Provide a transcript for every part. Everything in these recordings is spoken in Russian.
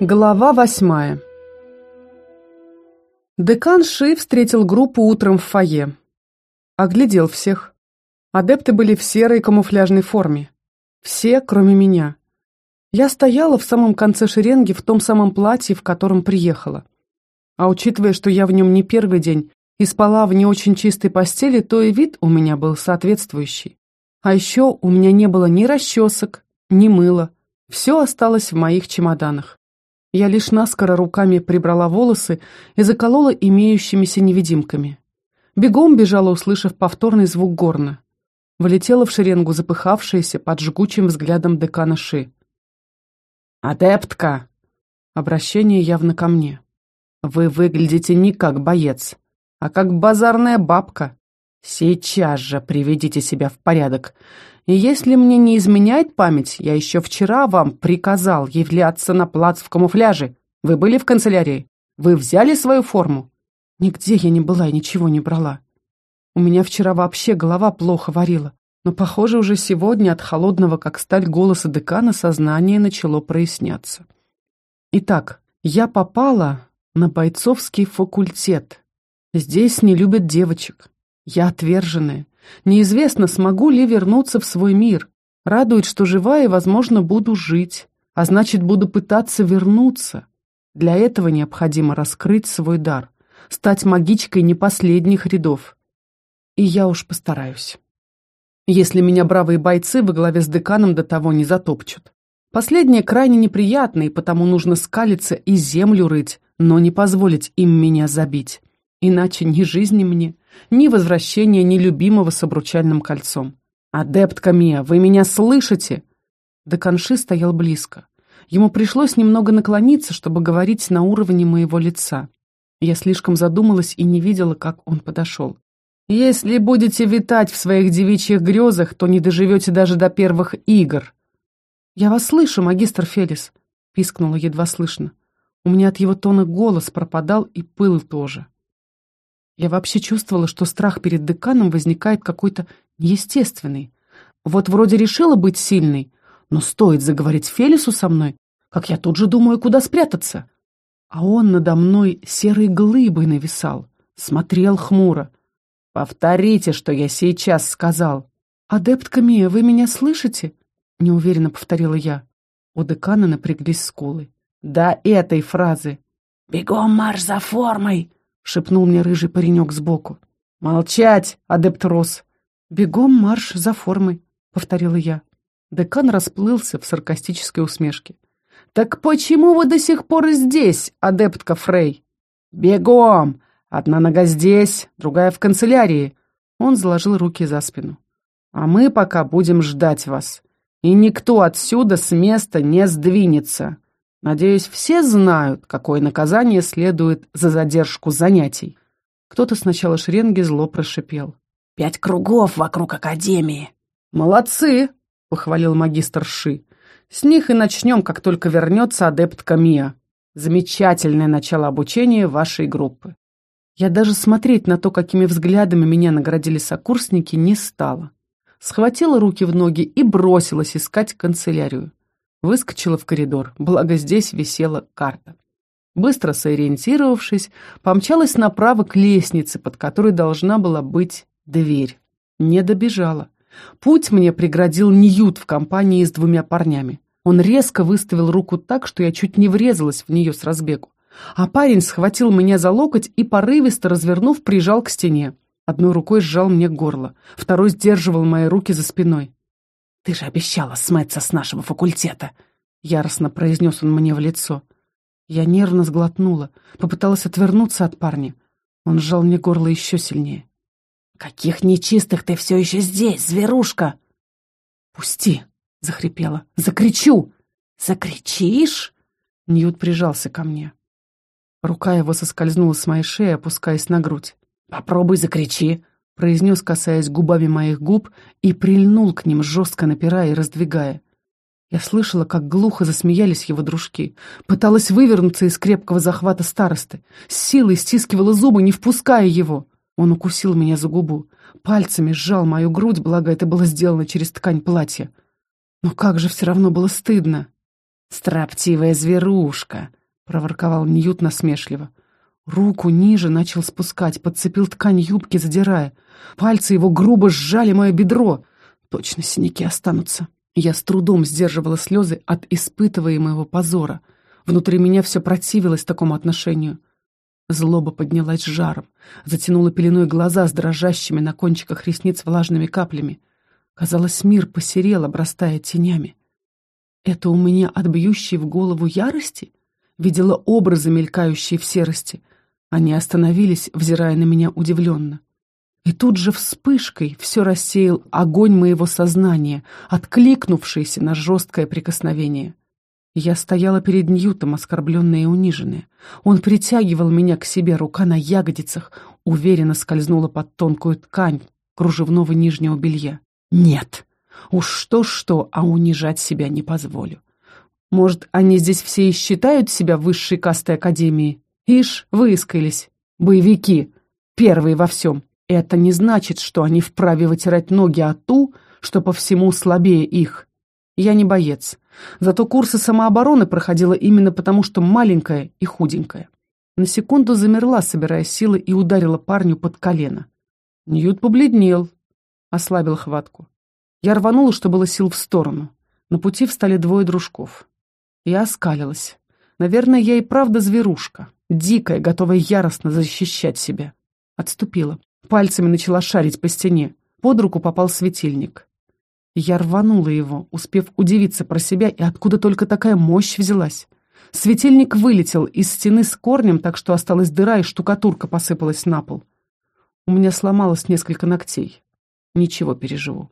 Глава восьмая Декан Ши встретил группу утром в фойе. Оглядел всех. Адепты были в серой камуфляжной форме. Все, кроме меня. Я стояла в самом конце шеренги в том самом платье, в котором приехала. А учитывая, что я в нем не первый день и спала в не очень чистой постели, то и вид у меня был соответствующий. А еще у меня не было ни расчесок, ни мыла. Все осталось в моих чемоданах. Я лишь наскоро руками прибрала волосы и заколола имеющимися невидимками. Бегом бежала, услышав повторный звук горна. Влетела в шеренгу запыхавшаяся под жгучим взглядом декана Ши. «Адептка!» Обращение явно ко мне. «Вы выглядите не как боец, а как базарная бабка. Сейчас же приведите себя в порядок. И если мне не изменяет память, я еще вчера вам приказал являться на плац в камуфляже. Вы были в канцелярии? Вы взяли свою форму? Нигде я не была и ничего не брала. У меня вчера вообще голова плохо варила. Но, похоже, уже сегодня от холодного, как сталь голоса декана, сознание начало проясняться. Итак, я попала на бойцовский факультет. Здесь не любят девочек. Я отверженная. Неизвестно, смогу ли вернуться в свой мир. Радует, что жива и, возможно, буду жить. А значит, буду пытаться вернуться. Для этого необходимо раскрыть свой дар. Стать магичкой не последних рядов. И я уж постараюсь. Если меня бравые бойцы во главе с деканом до того не затопчут. Последнее крайне неприятно, и потому нужно скалиться и землю рыть, но не позволить им меня забить. Иначе ни жизни мне, ни возвращения нелюбимого с обручальным кольцом. «Адептка Мия, вы меня слышите?» Деканши стоял близко. Ему пришлось немного наклониться, чтобы говорить на уровне моего лица. Я слишком задумалась и не видела, как он подошел. «Если будете витать в своих девичьих грезах, то не доживете даже до первых игр». «Я вас слышу, магистр Фелис», — пискнула едва слышно. У меня от его тона голос пропадал и пыл тоже. Я вообще чувствовала, что страх перед деканом возникает какой-то неестественный. Вот вроде решила быть сильной, но стоит заговорить Фелису со мной, как я тут же думаю, куда спрятаться. А он надо мной серой глыбой нависал, смотрел хмуро. «Повторите, что я сейчас сказал». «Адептка Мия, вы меня слышите?» — неуверенно повторила я. У декана напряглись скулы. «До этой фразы». «Бегом марш за формой!» — шепнул мне рыжий паренек сбоку. «Молчать, адепт Рос!» «Бегом марш за формой», — повторила я. Декан расплылся в саркастической усмешке. «Так почему вы до сих пор здесь, адептка Фрей?» «Бегом! Одна нога здесь, другая в канцелярии!» Он заложил руки за спину. «А мы пока будем ждать вас. И никто отсюда с места не сдвинется. Надеюсь, все знают, какое наказание следует за задержку занятий. Кто-то сначала шеренги зло прошипел. «Пять кругов вокруг Академии!» «Молодцы!» — похвалил магистр Ши. «С них и начнем, как только вернется адептка Мия. Замечательное начало обучения вашей группы». Я даже смотреть на то, какими взглядами меня наградили сокурсники, не стала. Схватила руки в ноги и бросилась искать канцелярию. Выскочила в коридор, благо здесь висела карта. Быстро сориентировавшись, помчалась направо к лестнице, под которой должна была быть дверь. Не добежала. Путь мне преградил Ньют в компании с двумя парнями. Он резко выставил руку так, что я чуть не врезалась в нее с разбегу. А парень схватил меня за локоть и, порывисто развернув, прижал к стене. Одной рукой сжал мне горло, второй сдерживал мои руки за спиной. «Ты же обещала смыться с нашего факультета!» Яростно произнес он мне в лицо. Я нервно сглотнула, попыталась отвернуться от парня. Он сжал мне горло еще сильнее. «Каких нечистых ты все еще здесь, зверушка?» «Пусти!» — захрипела. «Закричу!» «Закричишь?» Ньют прижался ко мне. Рука его соскользнула с моей шеи, опускаясь на грудь. «Попробуй закричи!» Произнес, касаясь губами моих губ, и прильнул к ним, жестко напирая и раздвигая. Я слышала, как глухо засмеялись его дружки. Пыталась вывернуться из крепкого захвата старосты. С силой стискивала зубы, не впуская его. Он укусил меня за губу. Пальцами сжал мою грудь, благо это было сделано через ткань платья. Но как же все равно было стыдно. «Строптивая зверушка!» — проворковал Ньют насмешливо. Руку ниже начал спускать, подцепил ткань юбки, задирая. Пальцы его грубо сжали мое бедро. Точно синяки останутся. Я с трудом сдерживала слезы от испытываемого позора. Внутри меня все противилось такому отношению. Злоба поднялась жаром, затянула пеленой глаза с дрожащими на кончиках ресниц влажными каплями. Казалось, мир посерел, обрастая тенями. Это у меня от в голову ярости? Видела образы, мелькающие в серости. Они остановились, взирая на меня удивленно. И тут же вспышкой все рассеял огонь моего сознания, откликнувшийся на жесткое прикосновение. Я стояла перед Ньютом, оскорбленная и униженная. Он притягивал меня к себе, рука на ягодицах, уверенно скользнула под тонкую ткань кружевного нижнего белья. Нет, уж что-что, а унижать себя не позволю. Может, они здесь все и считают себя высшей кастой Академии? Ишь, выискались. Боевики. Первые во всем. Это не значит, что они вправе вытирать ноги о ту, что по всему слабее их. Я не боец. Зато курсы самообороны проходила именно потому, что маленькая и худенькая. На секунду замерла, собирая силы, и ударила парню под колено. Ньют побледнел, ослабил хватку. Я рванула, что было сил в сторону. На пути встали двое дружков. Я оскалилась. Наверное, я и правда зверушка, дикая, готовая яростно защищать себя. Отступила. Пальцами начала шарить по стене. Под руку попал светильник. Я рванула его, успев удивиться про себя, и откуда только такая мощь взялась. Светильник вылетел из стены с корнем, так что осталась дыра, и штукатурка посыпалась на пол. У меня сломалось несколько ногтей. Ничего переживу.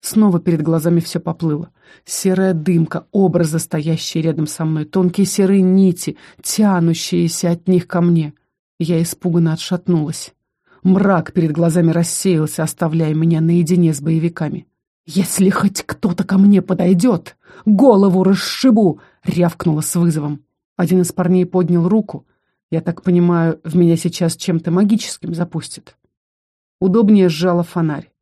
Снова перед глазами все поплыло. Серая дымка, образы, стоящие рядом со мной, тонкие серые нити, тянущиеся от них ко мне. Я испуганно отшатнулась. Мрак перед глазами рассеялся, оставляя меня наедине с боевиками. «Если хоть кто-то ко мне подойдет, голову расшибу!» — рявкнула с вызовом. Один из парней поднял руку. Я так понимаю, в меня сейчас чем-то магическим запустит. Удобнее сжала фонарь.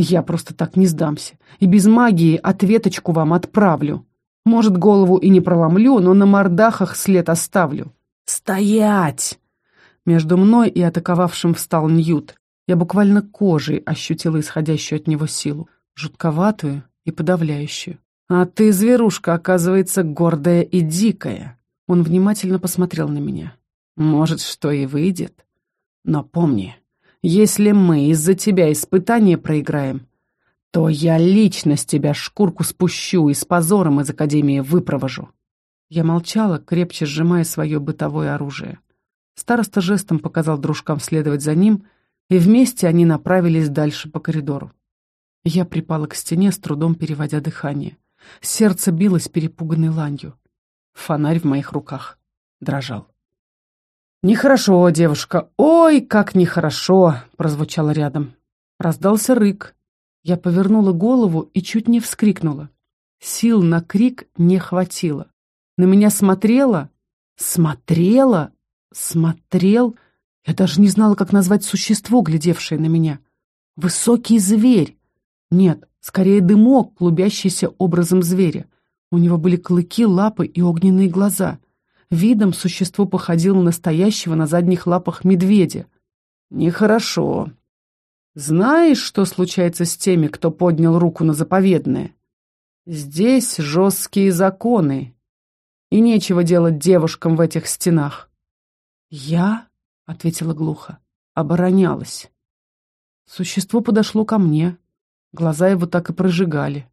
Я просто так не сдамся. И без магии ответочку вам отправлю. Может, голову и не проломлю, но на мордахах след оставлю. «Стоять!» Между мной и атаковавшим встал Ньют. Я буквально кожей ощутила исходящую от него силу, жутковатую и подавляющую. «А ты, зверушка, оказывается, гордая и дикая». Он внимательно посмотрел на меня. «Может, что и выйдет. Но помни, если мы из-за тебя испытание проиграем, то я лично с тебя шкурку спущу и с позором из Академии выпровожу». Я молчала, крепче сжимая свое бытовое оружие. Староста жестом показал дружкам следовать за ним, и вместе они направились дальше по коридору. Я припала к стене, с трудом переводя дыхание. Сердце билось перепуганной ланью. Фонарь в моих руках дрожал. «Нехорошо, девушка, ой, как нехорошо!» — прозвучало рядом. Раздался рык. Я повернула голову и чуть не вскрикнула. Сил на крик не хватило. На меня смотрела, смотрела Смотрел... Я даже не знала, как назвать существо, глядевшее на меня. Высокий зверь. Нет, скорее дымок, клубящийся образом зверя. У него были клыки, лапы и огненные глаза. Видом существо походило на настоящего на задних лапах медведя. Нехорошо. Знаешь, что случается с теми, кто поднял руку на заповедное? Здесь жесткие законы, и нечего делать девушкам в этих стенах. «Я?» — ответила глухо. «Оборонялась». Существо подошло ко мне. Глаза его так и прожигали.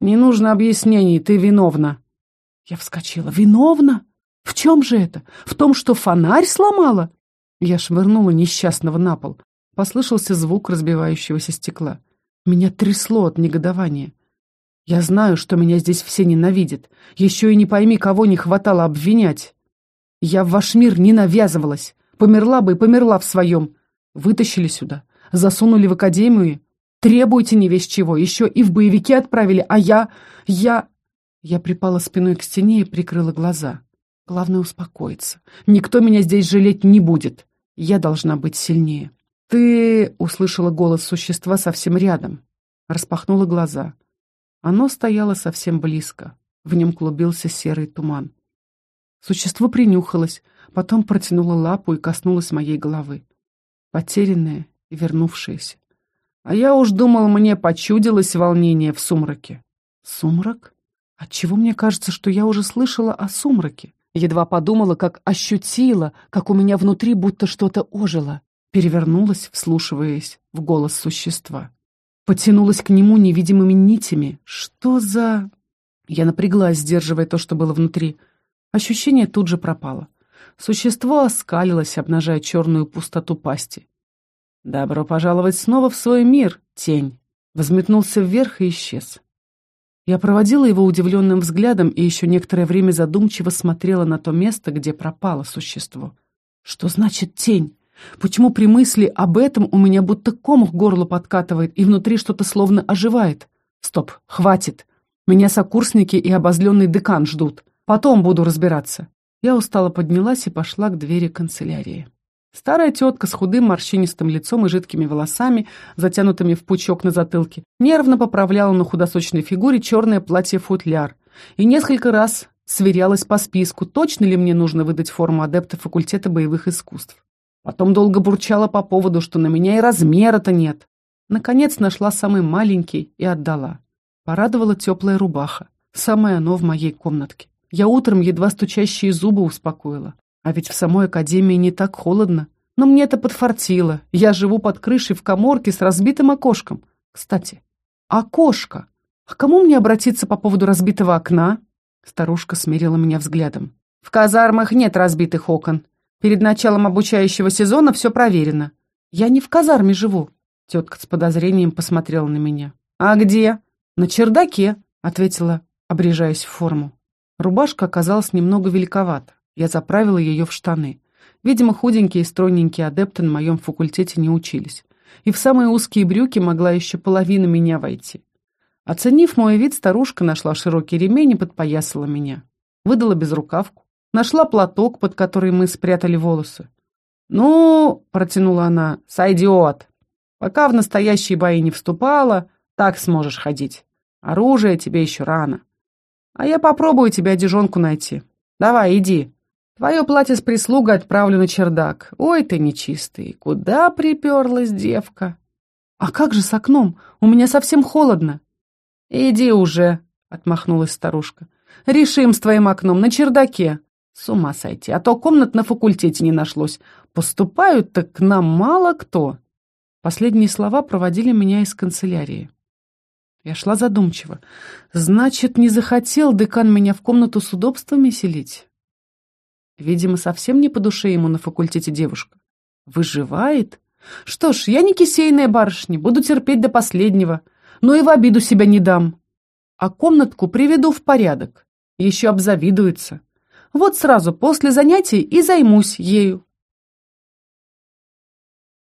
«Не нужно объяснений, ты виновна!» Я вскочила. «Виновна? В чем же это? В том, что фонарь сломала?» Я швырнула несчастного на пол. Послышался звук разбивающегося стекла. Меня трясло от негодования. Я знаю, что меня здесь все ненавидят. Еще и не пойми, кого не хватало обвинять. Я в ваш мир не навязывалась. Померла бы и померла в своем. Вытащили сюда, засунули в академию. Требуйте не весь чего, еще и в боевики отправили, а я... я... Я припала спиной к стене и прикрыла глаза. Главное успокоиться. Никто меня здесь жалеть не будет. Я должна быть сильнее. «Ты...» — услышала голос существа совсем рядом. Распахнула глаза. Оно стояло совсем близко, В нем клубился серый туман. Существо принюхалось, потом протянуло лапу и коснулось моей головы. Потерянное и вернувшееся. А я уж думал, мне почудилось волнение в сумраке. Сумрак? Отчего мне кажется, что я уже слышала о сумраке? Едва подумала, как ощутила, как у меня внутри будто что-то ожило. Перевернулась, вслушиваясь в голос существа. Потянулась к нему невидимыми нитями. Что за... Я напряглась, сдерживая то, что было внутри. Ощущение тут же пропало. Существо оскалилось, обнажая черную пустоту пасти. «Добро пожаловать снова в свой мир, тень!» Возметнулся вверх и исчез. Я проводила его удивленным взглядом и еще некоторое время задумчиво смотрела на то место, где пропало существо. Что значит тень? Почему при мысли об этом у меня будто ком к горлу подкатывает и внутри что-то словно оживает? Стоп, хватит. Меня сокурсники и обозленный декан ждут. Потом буду разбираться. Я устало поднялась и пошла к двери канцелярии. Старая тетка с худым морщинистым лицом и жидкими волосами, затянутыми в пучок на затылке, нервно поправляла на худосочной фигуре черное платье-футляр и несколько раз сверялась по списку, точно ли мне нужно выдать форму адепта факультета боевых искусств. Потом долго бурчала по поводу, что на меня и размера-то нет. Наконец нашла самый маленький и отдала. Порадовала теплая рубаха. Самое оно в моей комнатке. Я утром едва стучащие зубы успокоила. А ведь в самой академии не так холодно. Но мне это подфартило. Я живу под крышей в коморке с разбитым окошком. Кстати, окошко. А кому мне обратиться по поводу разбитого окна? Старушка смирила меня взглядом. В казармах нет разбитых окон. Перед началом обучающего сезона все проверено. Я не в казарме живу. Тетка с подозрением посмотрела на меня. А где? На чердаке, ответила, обрежаясь в форму. Рубашка оказалась немного великовата. Я заправила ее в штаны. Видимо, худенькие и стройненькие адепты на моем факультете не учились. И в самые узкие брюки могла еще половина меня войти. Оценив мой вид, старушка нашла широкий ремень и подпоясала меня. Выдала безрукавку. Нашла платок, под который мы спрятали волосы. «Ну, — протянула она, — сойдет. Пока в настоящие бои не вступала, так сможешь ходить. Оружие тебе еще рано. А я попробую тебе одежонку найти. Давай, иди, Твое платье с прислугой отправлю на чердак. Ой ты нечистый, куда приперлась девка? А как же с окном? У меня совсем холодно. Иди уже, отмахнулась старушка. Решим с твоим окном на чердаке. С ума сойти, а то комнат на факультете не нашлось. Поступают-то к нам мало кто. Последние слова проводили меня из канцелярии. Я шла задумчиво. Значит, не захотел декан меня в комнату с удобствами селить? Видимо, совсем не по душе ему на факультете девушка. Выживает? Что ж, я не кисейная барышня, буду терпеть до последнего, но и в обиду себя не дам. А комнатку приведу в порядок. Еще обзавидуется. Вот сразу после занятий и займусь ею.